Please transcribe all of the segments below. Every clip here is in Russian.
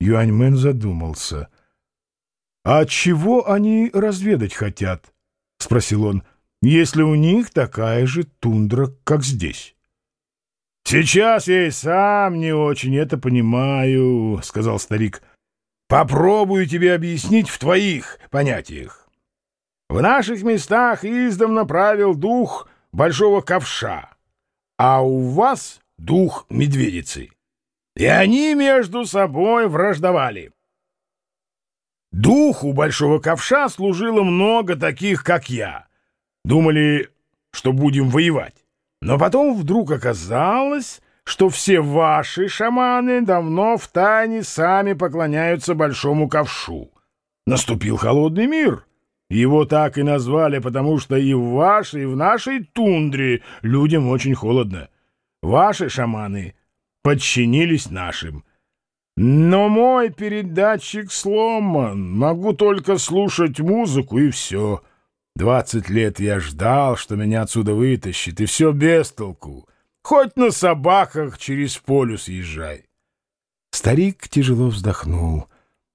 Юаньмен задумался. «А чего они разведать хотят?» — спросил он. «Если у них такая же тундра, как здесь». «Сейчас я и сам не очень это понимаю», — сказал старик. «Попробую тебе объяснить в твоих понятиях. В наших местах издавна правил дух большого ковша, а у вас дух медведицы. И они между собой враждовали. Духу большого ковша служило много таких, как я. Думали, что будем воевать. Но потом вдруг оказалось, что все ваши шаманы давно в тайне сами поклоняются большому ковшу. Наступил холодный мир. Его так и назвали, потому что и в вашей, и в нашей тундре людям очень холодно. Ваши шаманы подчинились нашим. Но мой передатчик сломан, могу только слушать музыку и все. Двадцать лет я ждал, что меня отсюда вытащит, и все без толку. Хоть на собаках через полюс езжай. Старик тяжело вздохнул.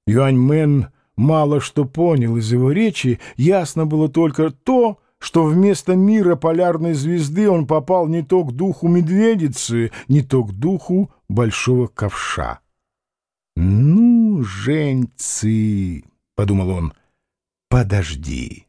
Юаньмен мало что понял из его речи, ясно было только то, что вместо мира полярной звезды он попал не то к духу медведицы, не то к духу большого ковша. «Ну, женьцы!» — подумал он. «Подожди!»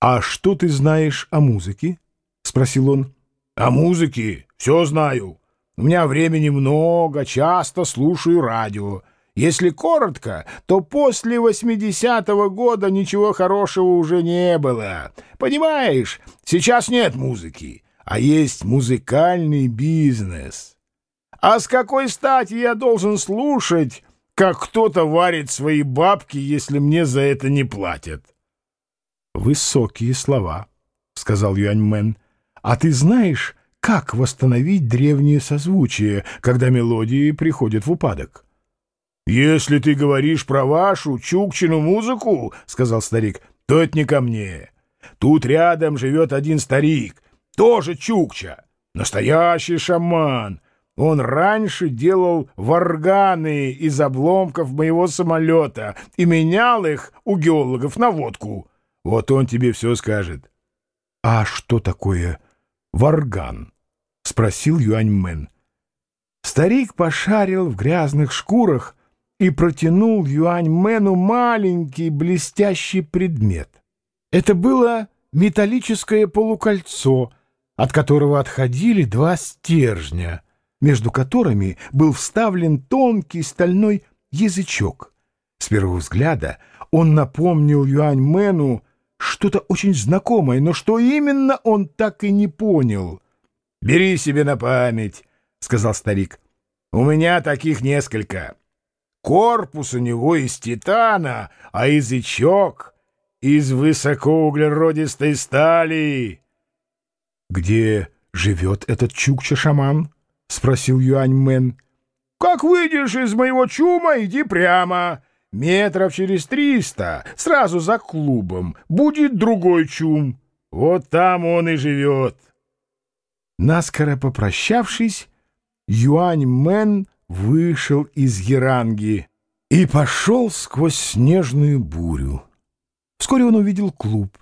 «А что ты знаешь о музыке?» — спросил он. «О музыке все знаю. У меня времени много, часто слушаю радио. Если коротко, то после 80-го года ничего хорошего уже не было. Понимаешь, сейчас нет музыки, а есть музыкальный бизнес. А с какой стати я должен слушать, как кто-то варит свои бабки, если мне за это не платят? Высокие слова, — сказал Юаньмен. А ты знаешь, как восстановить древние созвучия, когда мелодии приходят в упадок? — «Если ты говоришь про вашу чукчину музыку, — сказал старик, — то это не ко мне. Тут рядом живет один старик, тоже чукча, настоящий шаман. Он раньше делал варганы из обломков моего самолета и менял их у геологов на водку. Вот он тебе все скажет». «А что такое варган?» — спросил Юаньмен. Старик пошарил в грязных шкурах, и протянул Юань-Мэну маленький блестящий предмет. Это было металлическое полукольцо, от которого отходили два стержня, между которыми был вставлен тонкий стальной язычок. С первого взгляда он напомнил Юань-Мэну что-то очень знакомое, но что именно он так и не понял. «Бери себе на память», — сказал старик. «У меня таких несколько». Корпус у него из титана, а язычок из высокоуглеродистой стали. — Где живет этот чукча-шаман? — спросил Юань-Мэн. — Как выйдешь из моего чума, иди прямо. Метров через триста, сразу за клубом, будет другой чум. Вот там он и живет. Наскоро попрощавшись, Юань-Мэн вышел из Яранги и пошел сквозь снежную бурю. Вскоре он увидел клуб.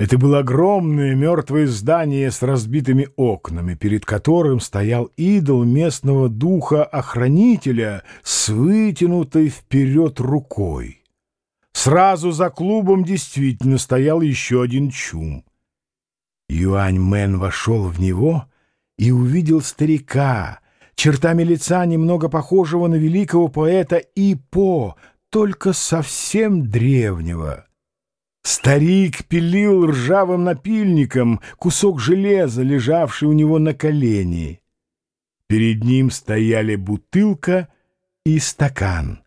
Это было огромное мертвое здание с разбитыми окнами, перед которым стоял идол местного духа-охранителя с вытянутой вперед рукой. Сразу за клубом действительно стоял еще один чум. Юань Мэн вошел в него и увидел старика, чертами лица немного похожего на великого поэта Ипо, только совсем древнего. Старик пилил ржавым напильником кусок железа, лежавший у него на колени. Перед ним стояли бутылка и стакан.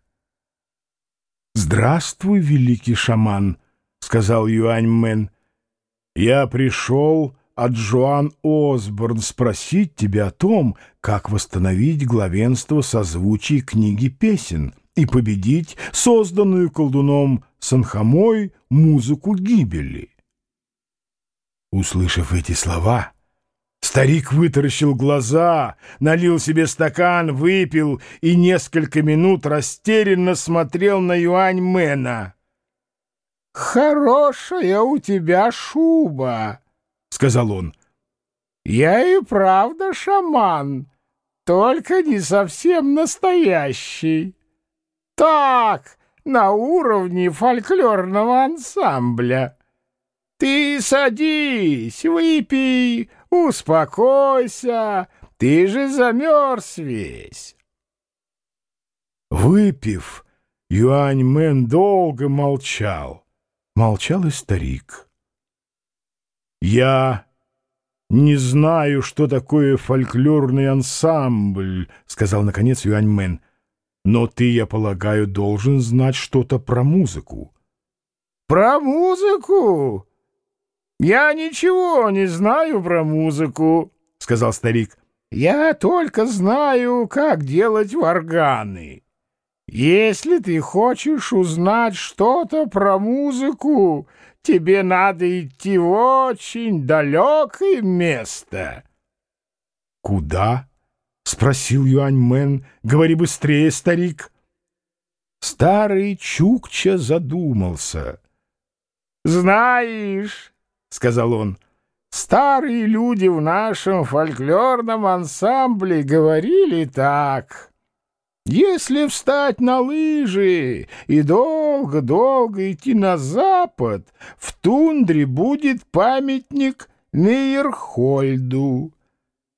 «Здравствуй, великий шаман», — сказал Юань Мэн. «Я пришел...» от Джоан Осборн спросить тебя о том, как восстановить главенство созвучий книги песен и победить созданную колдуном Санхамой музыку гибели. Услышав эти слова, Старик вытаращил глаза, налил себе стакан, выпил и несколько минут растерянно смотрел на Юаньмена. «Хорошая у тебя шуба», — сказал он. «Я и правда шаман, только не совсем настоящий. Так, на уровне фольклорного ансамбля. Ты садись, выпей, успокойся, ты же замерз весь». Выпив, Юань Мэн долго молчал. Молчал и старик. «Я не знаю, что такое фольклорный ансамбль», — сказал, наконец, Юаньмен. «Но ты, я полагаю, должен знать что-то про музыку». «Про музыку? Я ничего не знаю про музыку», — сказал старик. «Я только знаю, как делать варганы». Если ты хочешь узнать что-то про музыку, тебе надо идти в очень далекое место. — Куда? — спросил Юаньмен. — Говори быстрее, старик. Старый Чукча задумался. — Знаешь, — сказал он, — старые люди в нашем фольклорном ансамбле говорили так — если встать на лыжи и долго-долго идти на запад, в тундре будет памятник Мейерхольду.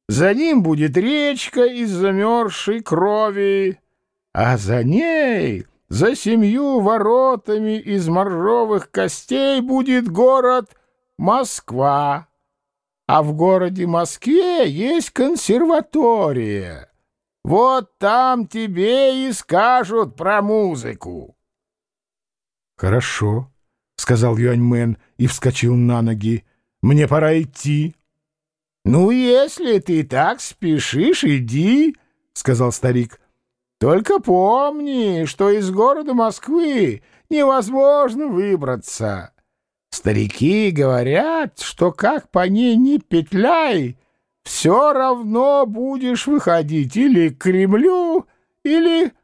За ним будет речка из замерзшей крови, а за ней, за семью воротами из моржовых костей, будет город Москва. А в городе Москве есть консерватория. Вот там тебе и скажут про музыку. — Хорошо, — сказал Юаньмен и вскочил на ноги. — Мне пора идти. — Ну, если ты так спешишь, иди, — сказал старик. — Только помни, что из города Москвы невозможно выбраться. Старики говорят, что как по ней не петляй, все равно будешь выходить или к Кремлю, или к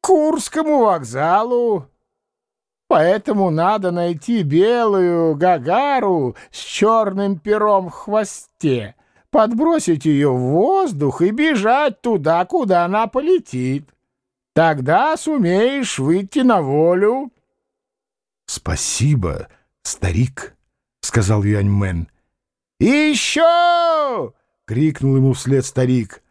Курскому вокзалу. Поэтому надо найти белую гагару с черным пером в хвосте, подбросить ее в воздух и бежать туда, куда она полетит. Тогда сумеешь выйти на волю. — Спасибо, старик, — сказал Юаньмен. — еще! — крикнул ему вслед старик.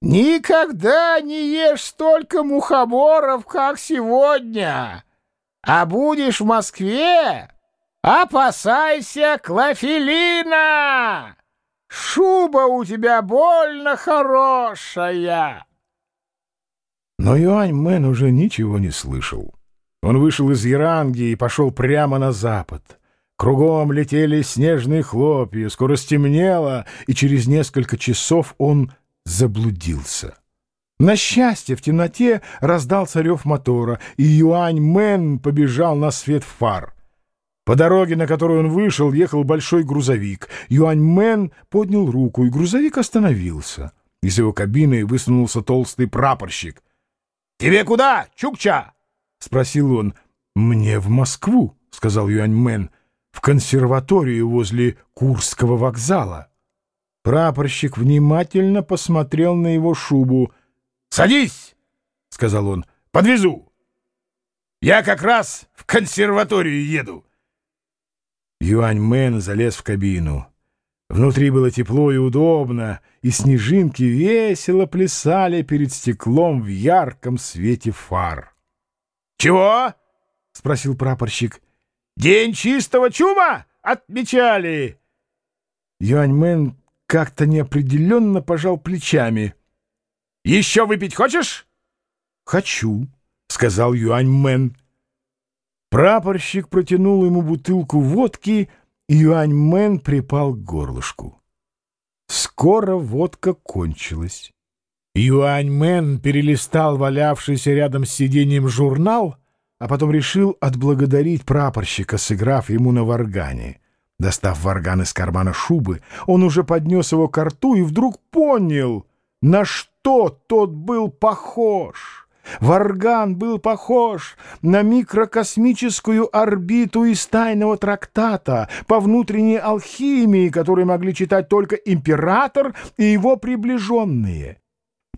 «Никогда не ешь столько мухоморов, как сегодня! А будешь в Москве, опасайся клофелина! Шуба у тебя больно хорошая!» Но Юань Мэн уже ничего не слышал. Он вышел из Яранги и пошел прямо на запад. Кругом летели снежные хлопья, скоро стемнело, и через несколько часов он заблудился. На счастье, в темноте раздался рев мотора, и Юань Мэн побежал на свет фар. По дороге, на которую он вышел, ехал большой грузовик. Юань Мэн поднял руку, и грузовик остановился. Из его кабины высунулся толстый прапорщик. — Тебе куда, Чукча? — спросил он. — Мне в Москву, — сказал Юань Мэн в консерваторию возле Курского вокзала. Прапорщик внимательно посмотрел на его шубу. — Садись, — сказал он, — подвезу. Я как раз в консерваторию еду. Юань Мэн залез в кабину. Внутри было тепло и удобно, и снежинки весело плясали перед стеклом в ярком свете фар. — Чего? — спросил прапорщик. День чистого чума отмечали. Юаньмен как-то неопределенно пожал плечами. — Еще выпить хочешь? — Хочу, — сказал Юаньмен. Прапорщик протянул ему бутылку водки, и Юаньмен припал к горлышку. Скоро водка кончилась. Юаньмен перелистал валявшийся рядом с сиденьем журнал — а потом решил отблагодарить прапорщика, сыграв ему на варгане. Достав варган из кармана шубы, он уже поднес его к рту и вдруг понял, на что тот был похож. Варган был похож на микрокосмическую орбиту из тайного трактата по внутренней алхимии, который могли читать только император и его приближенные.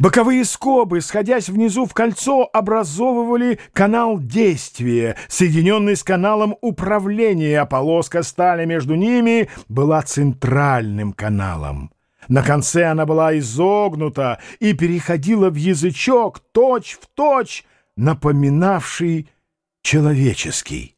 Боковые скобы, сходясь внизу в кольцо, образовывали канал действия, соединенный с каналом управления, а полоска стали между ними была центральным каналом. На конце она была изогнута и переходила в язычок, точь в точь, напоминавший человеческий.